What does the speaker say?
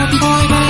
I'll be boy.